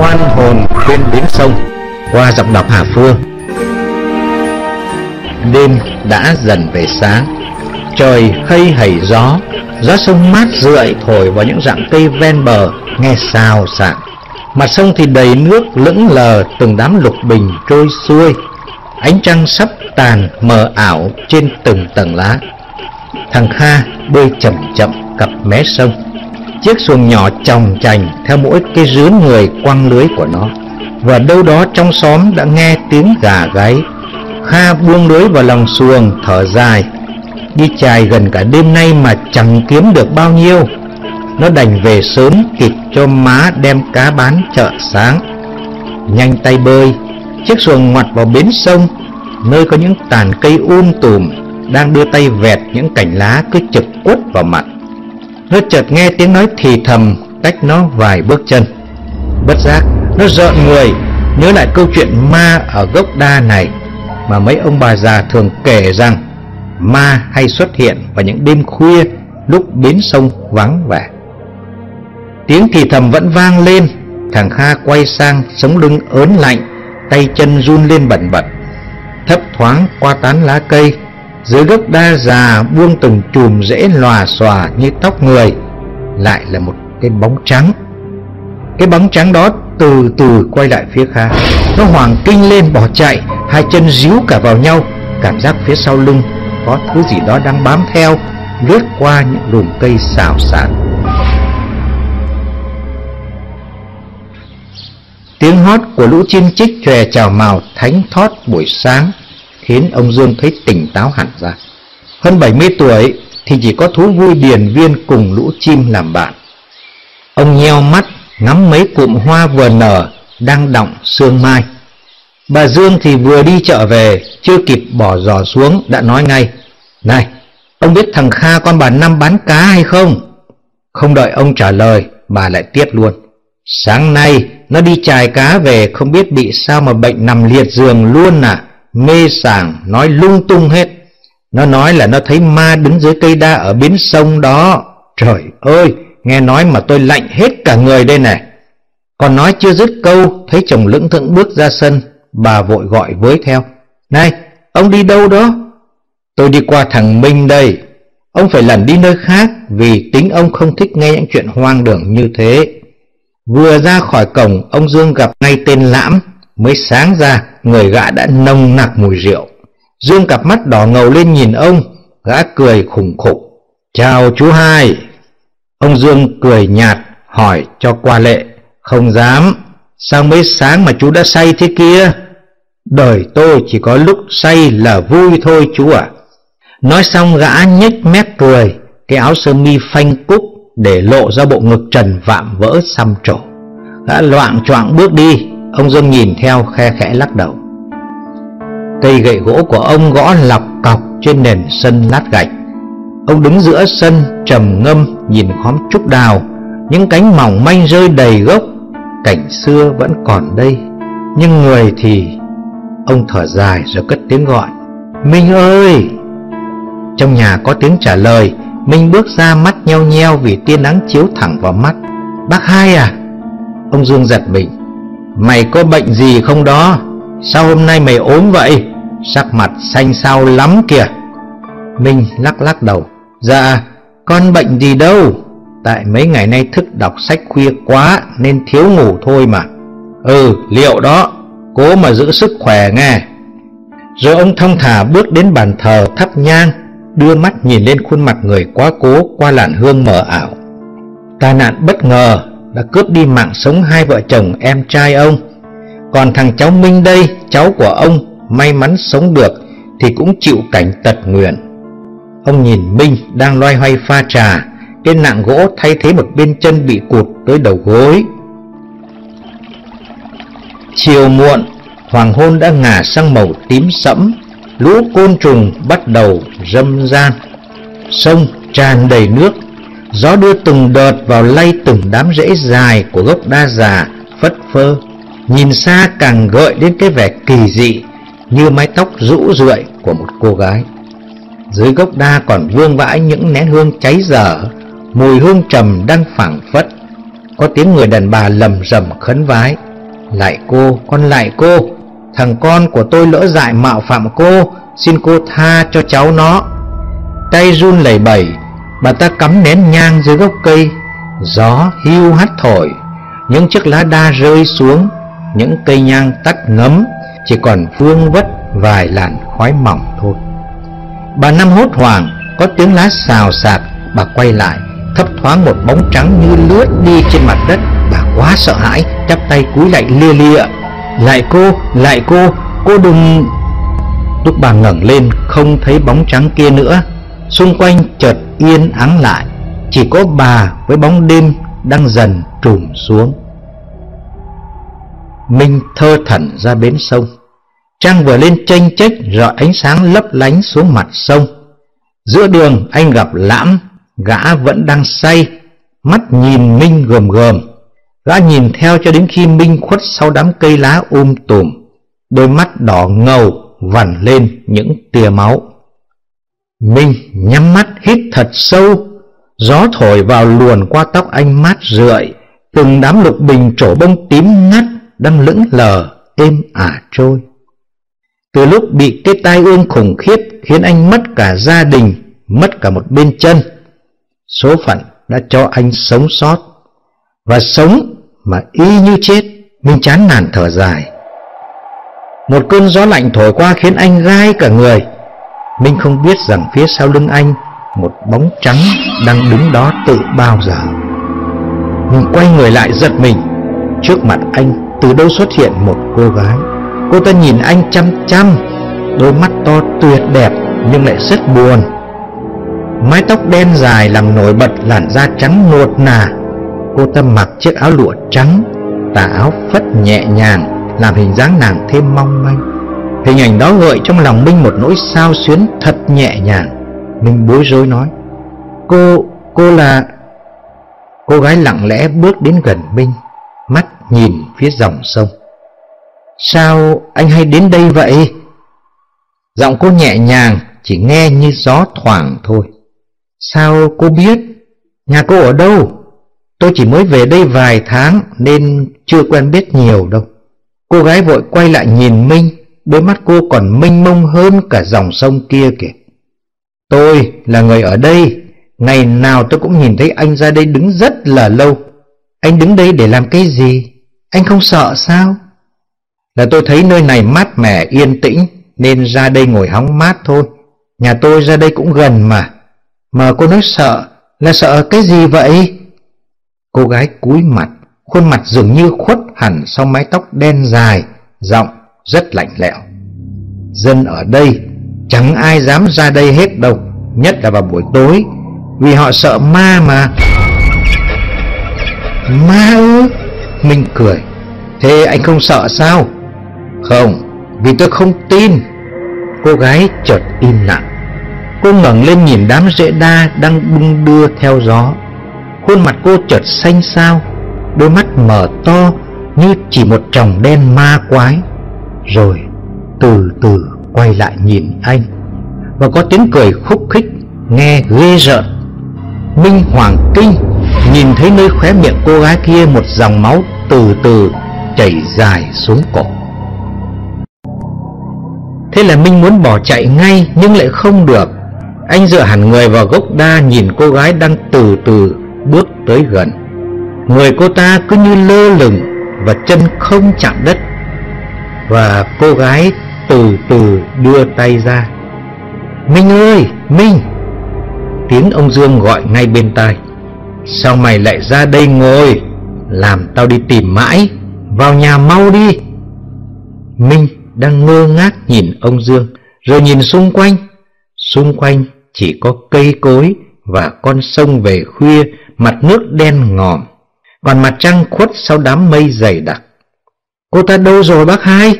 oan hồn bên bến sông qua giọng đọc Hà Phương. Đêm đã dần về sáng, trời hây hầy gió, gió sông mát rượi thổi vào những dạng cây ven bờ nghe xào xạc. Mặt sông thì đầy nước lững lờ từng đám lục bình trôi xuôi, ánh trăng sắp tàn mờ ảo trên từng tầng lá. Thằng Kha bơi chậm chậm cặp mé sông Chiếc xuồng nhỏ chồng chành theo mỗi cái rướn người quăng lưới của nó. Và đâu đó trong xóm đã nghe tiếng gà gáy. Kha buông lưới vào lòng xuồng, thở dài. Đi chài gần cả đêm nay mà chẳng kiếm được bao nhiêu. Nó đành về sớm kịp cho má đem cá bán chợ sáng. Nhanh tay bơi, Chiếc xuồng ngoặt vào bến sông, Nơi có những tàn cây um tùm Đang đưa tay vẹt những cành lá cứ chực quất vào mặt nó chợt nghe tiếng nói thì thầm, cách nó vài bước chân. Bất giác, nó rợn người, Nhớ lại câu chuyện ma ở gốc đa này, Mà mấy ông bà già thường kể rằng, Ma hay xuất hiện vào những đêm khuya, Lúc bến sông vắng vẻ. Tiếng thì thầm vẫn vang lên, Thằng Kha quay sang sống lưng ớn lạnh, Tay chân run lên bẩn bật, Thấp thoáng qua tán lá cây dưới gốc đa già, buông từng chùm rễ lòa xòa như tóc người, Lại là một cái bóng trắng. Cái bóng trắng đó từ từ quay lại phía Kha Nó hoàng kinh lên, bỏ chạy, Hai chân díu cả vào nhau, Cảm giác phía sau lưng Có thứ gì đó đang bám theo, Lướt qua những lùm cây xào xạc. Tiếng hót của lũ chim chích chòe chào màu thánh thót buổi sáng khiến ông Dương thấy tỉnh táo hẳn ra. Hơn 70 tuổi thì chỉ có thú vui điền viên cùng lũ chim làm bạn. Ông nheo mắt ngắm mấy cụm hoa vừa nở đang đọng sương mai. Bà Dương thì vừa đi chợ về, chưa kịp bỏ giò xuống đã nói ngay. Này, ông biết thằng Kha con bà Năm bán cá hay không? Không đợi ông trả lời, bà lại tiếp luôn. Sáng nay nó đi chài cá về không biết bị sao mà bệnh nằm liệt giường luôn à mê sảng, nói lung tung hết. Nó nói là nó thấy ma đứng dưới cây đa ở bến sông đó. Trời ơi, nghe nói mà tôi lạnh hết cả người đây này. Còn nói chưa dứt câu, thấy chồng lững thững bước ra sân, bà vội gọi với theo. Này, ông đi đâu đó? Tôi đi qua thằng minh đây. Ông phải lần đi nơi khác, vì tính ông không thích nghe những chuyện hoang đường như thế. Vừa ra khỏi cổng, ông dương gặp ngay tên lãm. Mới sáng ra, Người gã đã nồng nặc mùi rượu. Dương cặp mắt đỏ ngầu lên nhìn ông, Gã cười khủng khục. Chào chú hai. Ông Dương cười nhạt, Hỏi cho qua lệ. Không dám. Sao mới sáng mà chú đã say thế kia? Đời tôi chỉ có lúc say là vui thôi chú ạ. Nói xong, gã nhếch mép cười, Cái áo sơ mi phanh cúc Để lộ ra bộ ngực trần vạm vỡ xăm trổ. Gã loạn choạng bước đi. Ông Dương nhìn theo khe khẽ lắc đầu. Cây gậy gỗ của ông gõ lọc cọc trên nền sân lát gạch. Ông đứng giữa sân trầm ngâm, nhìn khóm trúc đào. Những cánh mỏng manh rơi đầy gốc. Cảnh xưa vẫn còn đây. Nhưng người thì, Ông thở dài rồi cất tiếng gọi. Minh ơi! Trong nhà có tiếng trả lời. Minh bước ra mắt nheo nheo vì tia nắng chiếu thẳng vào mắt. Bác hai à? Ông Dương giật mình. Mày có bệnh gì không đó? Sao hôm nay mày ốm vậy? Sắc mặt xanh xao lắm kìa. Minh lắc lắc đầu. Dạ con bệnh gì đâu? Tại mấy ngày nay thức đọc sách khuya quá Nên thiếu ngủ thôi mà. Ừ liệu đó. Cố mà giữ sức khỏe nghe. Rồi ông thông thả bước đến bàn thờ thắp nhang, Đưa mắt nhìn lên khuôn mặt người quá cố Qua làn hương mờ ảo. Tai nạn bất ngờ đã cướp đi mạng sống hai vợ chồng em trai ông. Còn thằng cháu Minh đây, cháu của ông may mắn sống được thì cũng chịu cảnh tật nguyện Ông nhìn Minh đang loay hoay pha trà Trên nạng gỗ thay thế một bên chân bị cụt tới đầu gối. Chiều muộn, hoàng hôn đã ngả sang màu tím sẫm Lũ côn trùng bắt đầu râm ran Sông tràn đầy nước Gió đưa từng đợt vào lay từng đám rễ dài của gốc đa già phất phơ. Nhìn xa càng gợi đến cái vẻ kỳ dị Như mái tóc rũ rượi của một cô gái. Dưới gốc đa còn vương vãi những nén hương cháy dở Mùi hương trầm đang phảng phất. Có tiếng người đàn bà lầm rầm khấn vái Lại cô, con lại cô Thằng con của tôi lỡ dại mạo phạm cô Xin cô tha cho cháu nó. Tay run lẩy bẩy Bà ta cắm nén nhang dưới gốc cây Gió hưu hắt thổi. Những chiếc lá đa rơi xuống Những cây nhang tắt ngấm Chỉ còn vương vất vài làn khói mỏng thôi. Bà Năm hốt hoảng Có tiếng lá xào xạc Bà quay lại Thấp thoáng một bóng trắng như lướt đi trên mặt đất. Bà quá sợ hãi Chắp tay cúi lại lia lia Lại cô, lại cô, cô đừng Lúc bà ngẩng lên không thấy bóng trắng kia nữa. Xung quanh chợt yên ắng lại, Chỉ có bà với bóng đêm đang dần trùm xuống. Minh thơ thẩn ra bến sông Trăng vừa lên chênh chếch rọi ánh sáng lấp lánh xuống mặt sông. Giữa đường anh gặp Lãm, Gã vẫn đang say, Mắt nhìn Minh gồm gồm Gã nhìn theo cho đến khi Minh khuất sau đám cây lá um tùm, Đôi mắt đỏ ngầu vằn lên những tia máu. Minh nhắm mắt hít thật sâu, Gió thổi vào luồn qua tóc anh mát rượi, Từng đám lục bình trổ bông tím ngắt Đang lững lờ, êm ả trôi. Từ lúc bị cái tai ương khủng khiếp Khiến anh mất cả gia đình, Mất cả một bên chân, Số phận đã cho anh sống sót. Và sống mà y như chết, Minh chán nản thở dài. Một cơn gió lạnh thổi qua khiến anh gai cả người Minh không biết rằng phía sau lưng anh, Một bóng trắng đang đứng đó tự bao giờ. Minh quay người lại giật mình. Trước mặt anh, từ đâu xuất hiện một cô gái. Cô ta nhìn anh chăm chăm, Đôi mắt to tuyệt đẹp nhưng lại rất buồn. Mái tóc đen dài làm nổi bật làn da trắng nuột nà. Cô ta mặc chiếc áo lụa trắng, Tà áo phất nhẹ nhàng, Làm hình dáng nàng thêm mong manh. Hình ảnh đó gợi trong lòng Minh một nỗi sao xuyến thật nhẹ nhàng Minh bối rối nói Cô, cô là... Cô gái lặng lẽ bước đến gần Minh Mắt nhìn phía dòng sông Sao anh hay đến đây vậy? Giọng cô nhẹ nhàng Chỉ nghe như gió thoảng thôi Sao cô biết? Nhà cô ở đâu? Tôi chỉ mới về đây vài tháng Nên chưa quen biết nhiều đâu Cô gái vội quay lại nhìn Minh Đôi mắt cô còn mênh mông hơn cả dòng sông kia kìa Tôi là người ở đây, Ngày nào tôi cũng nhìn thấy anh ra đây đứng rất là lâu Anh đứng đây để làm cái gì? Anh không sợ sao? Là tôi thấy nơi này mát mẻ, yên tĩnh, Nên ra đây ngồi hóng mát thôi Nhà tôi ra đây cũng gần mà Mà cô nói sợ, Là sợ cái gì vậy? Cô gái cúi mặt, Khuôn mặt dường như khuất hẳn sau mái tóc đen dài, Giọng rất lạnh lẽo. Dân ở đây chẳng ai dám ra đây hết đâu, Nhất là vào buổi tối, Vì họ sợ ma mà. Ma ư? Minh cười. Thế anh không sợ sao? Không, Vì tôi không tin. Cô gái chợt im lặng. Cô ngẩng lên nhìn đám rễ đa Đang bung đưa theo gió. Khuôn mặt cô chợt xanh xao Đôi mắt mở to Như chỉ một tròng đen ma quái rồi từ từ quay lại nhìn anh Và có tiếng cười khúc khích, Nghe ghê rợn. Minh Hoàng Kinh Nhìn thấy nơi khóe miệng cô gái kia Một dòng máu từ từ chảy dài xuống cổ. Thế là Minh muốn bỏ chạy ngay Nhưng lại không được. Anh dựa hẳn người vào gốc đa Nhìn cô gái đang từ từ bước tới gần. Người cô ta cứ như lơ lửng Và chân không chạm đất và cô gái từ từ đưa tay ra. Minh ơi, Minh! Tiếng ông Dương gọi ngay bên tai. Sao mày lại ra đây ngồi? Làm tao đi tìm mãi. Vào nhà mau đi. Minh đang ngơ ngác nhìn ông Dương, Rồi nhìn xung quanh. Xung quanh chỉ có cây cối Và con sông về khuya, Mặt nước đen ngòm. Còn mặt trăng khuất sau đám mây dày đặc. Cô ta đâu rồi bác hai?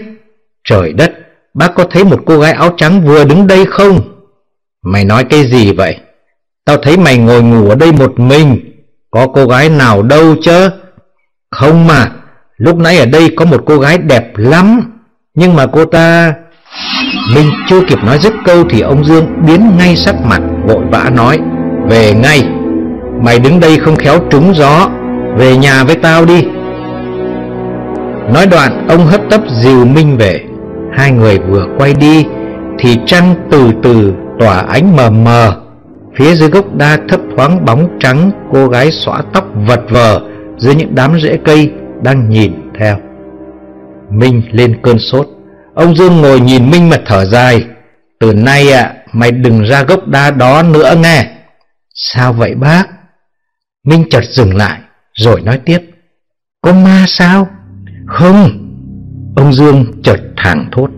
Trời đất, bác có thấy một cô gái áo trắng vừa đứng đây không? Mày nói cái gì vậy? Tao thấy mày ngồi ngủ ở đây một mình. Có cô gái nào đâu chứ? Không mà, lúc nãy ở đây có một cô gái đẹp lắm. Nhưng mà cô ta... Minh chưa kịp nói dứt câu thì ông Dương biến ngay sắc mặt vội vã nói Về ngay Mày đứng đây không khéo trúng gió Về nhà với tao đi Nói đoạn, ông hấp tấp dìu Minh về. Hai người vừa quay đi, Thì trăng từ từ tỏa ánh mờ mờ. Phía dưới gốc đa thấp thoáng bóng trắng, Cô gái xõa tóc vật vờ Dưới những đám rễ cây Đang nhìn theo. Minh lên cơn sốt. Ông Dương ngồi nhìn Minh mà thở dài. Từ nay ạ, Mày đừng ra gốc đa đó nữa nghe. Sao vậy bác? Minh chợt dừng lại, Rồi nói tiếp. Có ma sao? Không, Ông Dương chợt thẳng thốt.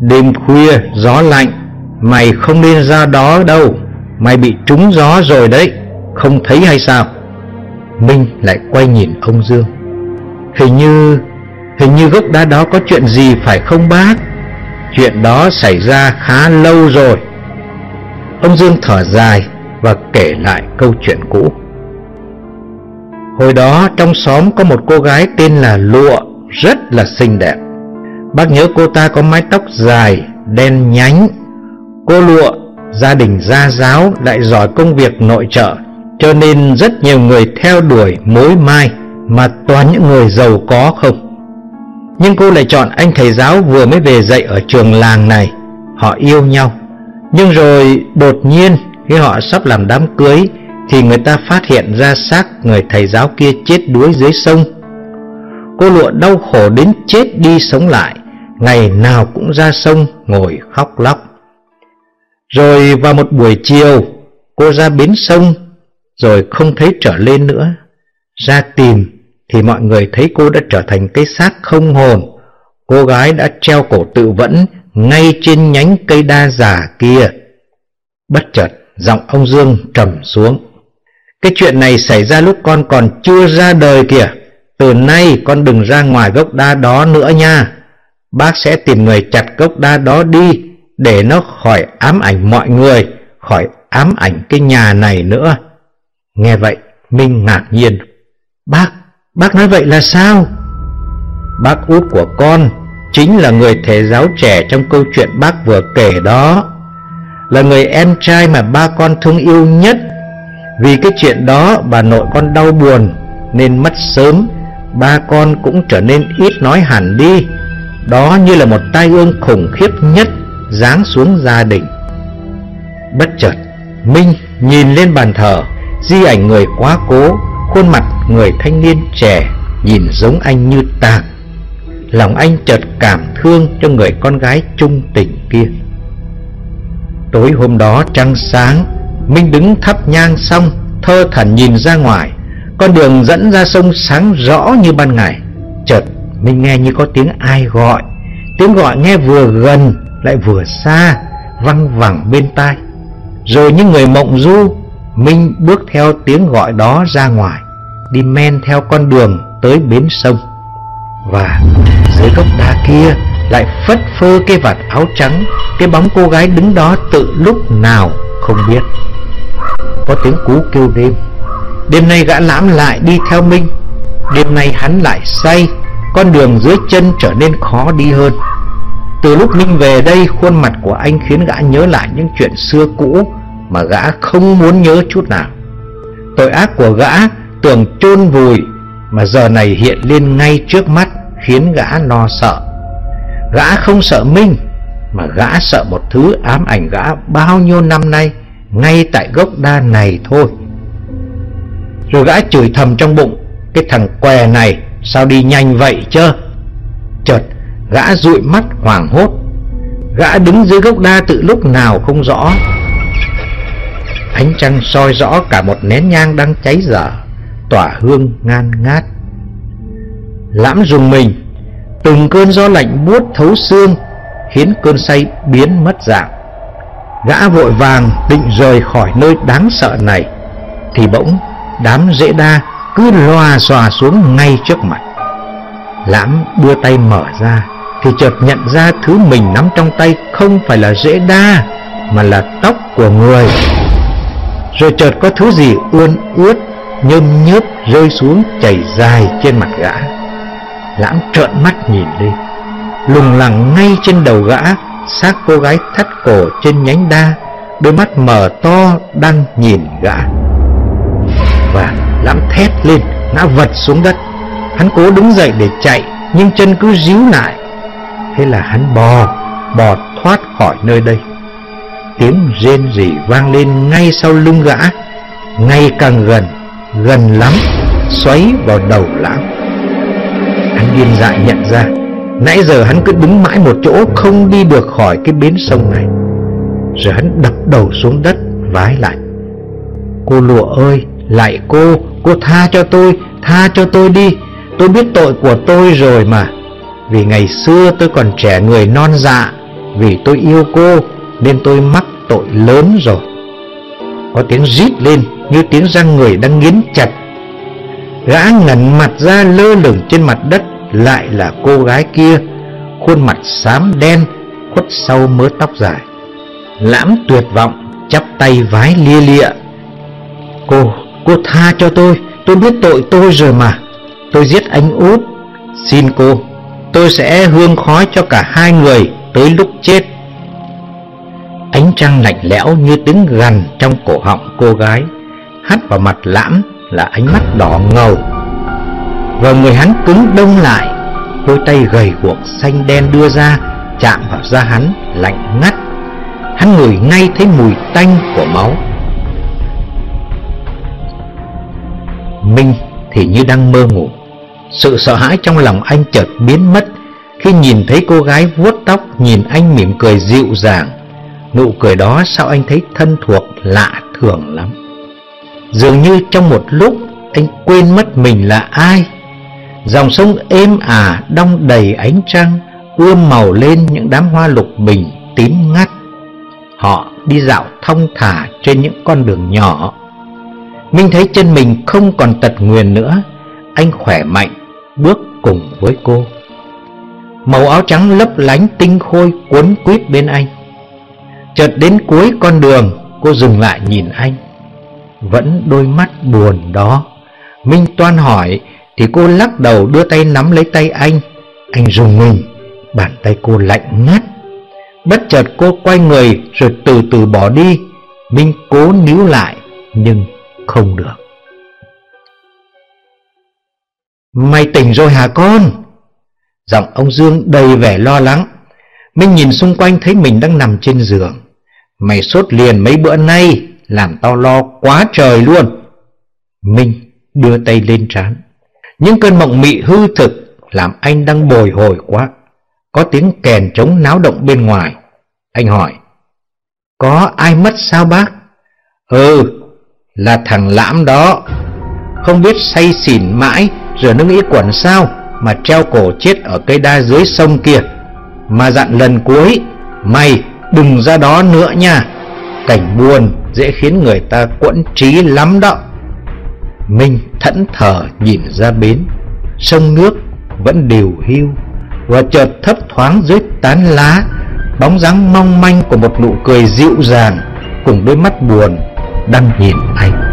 Đêm khuya gió lạnh, Mày không nên ra đó đâu. Mày bị trúng gió rồi đấy, Không thấy hay sao? Minh lại quay nhìn ông Dương. Hình như Hình như gốc đá đó có chuyện gì phải không bác? Chuyện đó xảy ra khá lâu rồi. Ông Dương thở dài Và kể lại câu chuyện cũ. Hồi đó trong xóm có một cô gái tên là Lụa, Rất là xinh đẹp. Bác nhớ cô ta có mái tóc dài, Đen nhánh. Cô Lụa, Gia đình gia giáo, lại giỏi công việc nội trợ, Cho nên rất nhiều người theo đuổi mối mai Mà toàn những người giàu có không. Nhưng cô lại chọn anh thầy giáo vừa mới về dạy ở trường làng này. Họ yêu nhau. Nhưng rồi đột nhiên khi họ sắp làm đám cưới thì người ta phát hiện ra xác người thầy giáo kia chết đuối dưới sông. Cô lụa đau khổ đến chết đi sống lại, Ngày nào cũng ra sông ngồi khóc lóc. Rồi vào một buổi chiều, Cô ra bến sông, Rồi không thấy trở lên nữa. Ra tìm Thì mọi người thấy cô đã trở thành cái xác không hồn. Cô gái đã treo cổ tự vẫn Ngay trên nhánh cây đa già kia. Bất chợt, Giọng ông Dương trầm xuống. Cái chuyện này xảy ra lúc con còn chưa ra đời kìa Từ nay con đừng ra ngoài gốc đa đó nữa nha Bác sẽ tìm người chặt gốc đa đó đi để nó khỏi ám ảnh mọi người, khỏi ám ảnh cái nhà này nữa. Nghe vậy, Minh ngạc nhiên. Bác, bác nói vậy là sao? Bác út của con chính là người thầy giáo trẻ trong câu chuyện bác vừa kể đó. Là người em trai mà ba con thương yêu nhất. Vì cái chuyện đó bà nội con đau buồn nên mất sớm, ba con cũng trở nên ít nói hẳn đi. Đó như là một tai ương khủng khiếp nhất giáng xuống gia đình. Bất chợt Minh nhìn lên bàn thờ Di ảnh người quá cố Khuôn mặt người thanh niên trẻ Nhìn giống anh như tạc Lòng anh chợt cảm thương cho người con gái trung tình kia. Tối hôm đó trăng sáng Minh đứng thắp nhang xong Thơ thẩn nhìn ra ngoài. Con đường dẫn ra sông sáng rõ như ban ngày. Chợt Minh nghe như có tiếng ai gọi. Tiếng gọi nghe vừa gần, lại vừa xa, văng vẳng bên tai. Rồi những người mộng du, minh bước theo tiếng gọi đó ra ngoài, đi men theo con đường tới bến sông. Và dưới gốc đá kia lại phất phơ cái vạt áo trắng, cái bóng cô gái đứng đó tự lúc nào không biết có tiếng cú kêu đêm. Đêm nay gã lãm lại đi theo minh. Đêm nay hắn lại say, con đường dưới chân trở nên khó đi hơn. Từ lúc Minh về đây, Khuôn mặt của anh khiến gã nhớ lại những chuyện xưa cũ Mà gã không muốn nhớ chút nào. Tội ác của gã tưởng chôn vùi Mà giờ này hiện lên ngay trước mắt, Khiến gã lo sợ. Gã không sợ Minh Mà gã sợ một thứ ám ảnh gã bao nhiêu năm nay. Ngay tại gốc đa này thôi. Rồi gã chửi thầm trong bụng, Cái thằng què này, Sao đi nhanh vậy chơ Chợt, Gã dụi mắt hoảng hốt. Gã đứng dưới gốc đa tự lúc nào không rõ. Ánh trăng soi rõ cả một nén nhang đang cháy dở, Tỏa hương ngan ngát. Lãm dùng mình, Từng cơn gió lạnh buốt thấu xương, Khiến cơn say biến mất dạng. Gã vội vàng định rời khỏi nơi đáng sợ này, Thì bỗng đám rễ đa cứ loà xòa xuống ngay trước mặt. Lãm đưa tay mở ra, thì chợt nhận ra thứ mình nắm trong tay không phải là rễ đa, mà là tóc của người. Rồi chợt có thứ gì ươn ướt nhơm nhớp rơi xuống chảy dài trên mặt gã. Lãm trợn mắt nhìn đi lùng lẳng ngay trên đầu gã xác cô gái thắt cổ trên nhánh đa, đôi mắt mở to đang nhìn gã. Và lãm thét lên, ngã vật xuống đất. Hắn cố đứng dậy để chạy, Nhưng chân cứ díu lại. Thế là hắn bò Bò thoát khỏi nơi đây. Tiếng rên rỉ vang lên ngay sau lưng gã. Ngày càng gần Gần lắm, Xoáy vào đầu lão. Hắn điên dại nhận ra Nãy giờ hắn cứ đứng mãi một chỗ, Không đi được khỏi cái bến sông này. Rồi hắn đập đầu xuống đất, Vái lại. Cô lụa ơi, Lại cô Cô tha cho tôi, Tha cho tôi đi. Tôi biết tội của tôi rồi mà. Vì ngày xưa tôi còn trẻ người non dạ Vì tôi yêu cô, Nên tôi mắc tội lớn rồi. Có tiếng rít lên, Như tiếng răng người đang nghiến chặt. Gã ngẩn mặt ra lơ lửng trên mặt đất. Lại là cô gái kia Khuôn mặt xám đen Khuất sau mớ tóc dài. Lãm tuyệt vọng Chắp tay vái lia lịa. Cô, cô tha cho tôi Tôi biết tội tôi rồi mà. Tôi giết anh út. Xin cô Tôi sẽ hương khói cho cả hai người Tới lúc chết. Ánh trăng lạnh lẽo như tiếng gằn Trong cổ họng cô gái Hắt vào mặt lãm là ánh mắt đỏ ngầu. Và người hắn cứng đông lại. Đôi tay gầy guộc xanh đen đưa ra, Chạm vào da hắn lạnh ngắt. Hắn ngửi ngay thấy mùi tanh của máu. Minh thì như đang mơ ngủ. Sự sợ hãi trong lòng anh chợt biến mất Khi nhìn thấy cô gái vuốt tóc Nhìn anh mỉm cười dịu dàng. Nụ cười đó sao anh thấy thân thuộc, lạ thường lắm. Dường như trong một lúc Anh quên mất mình là ai. Dòng sông êm ả, Đong đầy ánh trăng, Ươm màu lên những đám hoa lục bình tím ngắt. Họ đi dạo thong thả trên những con đường nhỏ. Minh thấy chân mình không còn tật nguyền nữa, Anh khỏe mạnh, Bước cùng với cô. Màu áo trắng lấp lánh tinh khôi cuốn quýt bên anh. Chợt đến cuối con đường, Cô dừng lại nhìn anh. Vẫn đôi mắt buồn đó. Minh toan hỏi thì cô lắc đầu đưa tay nắm lấy tay anh. Anh rùng mình, Bàn tay cô lạnh ngắt. Bất chợt cô quay người Rồi từ từ bỏ đi. Minh cố níu lại, Nhưng không được. Mày tỉnh rồi hả con? Giọng ông Dương đầy vẻ lo lắng. Minh nhìn xung quanh thấy mình đang nằm trên giường. Mày sốt liền mấy bữa nay, Làm tao lo quá trời luôn. Minh đưa tay lên trán. Những cơn mộng mị hư thực Làm anh đang bồi hồi quá. Có tiếng kèn trống náo động bên ngoài. Anh hỏi, Có ai mất sao bác? Ừ là thằng lãm đó. Không biết say xỉn mãi Rồi nó nghĩ quẩn sao Mà treo cổ chết ở cây đa dưới sông kia. Mà dặn lần cuối, Mày đừng ra đó nữa nha. Cảnh buồn dễ khiến người ta quẫn trí lắm đó. Minh thẫn thờ nhìn ra bến. Sông nước vẫn đều hưu Và chợt thấp thoáng dưới tán lá. Bóng dáng mong manh của một nụ cười dịu dàng Cùng đôi mắt buồn đang nhìn anh.